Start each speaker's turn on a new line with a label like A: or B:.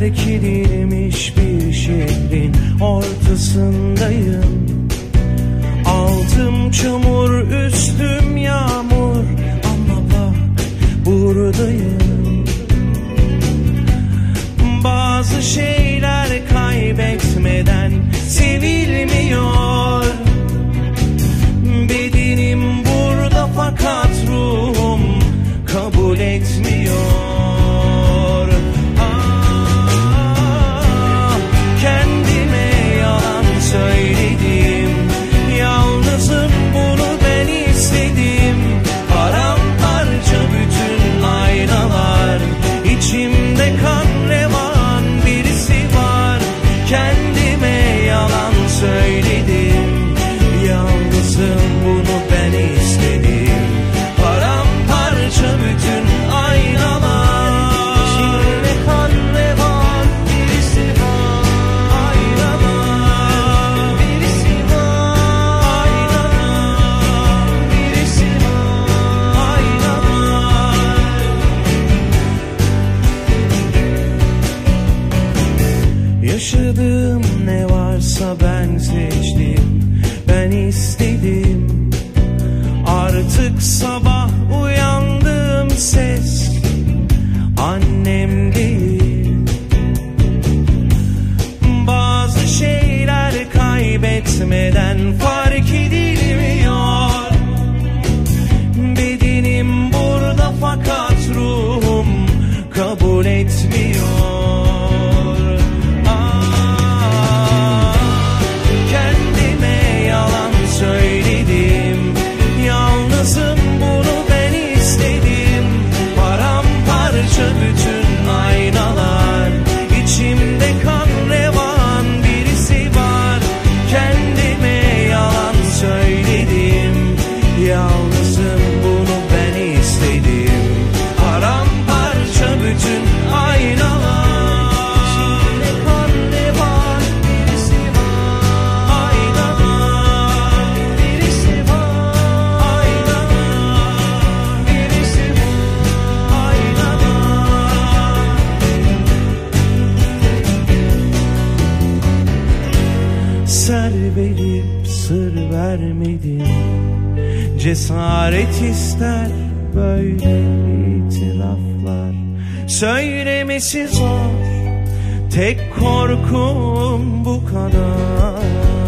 A: terk edilmiş Yaşadığım ne varsa ben seçtim. Ben istedim. Artık sabah uyandığım ses Annem değil Bazı şeyler kaybetmeden fark sır vermedin Cesaret ister böyle itilaflar. Söylemesi zor Tek korkum bu kadar.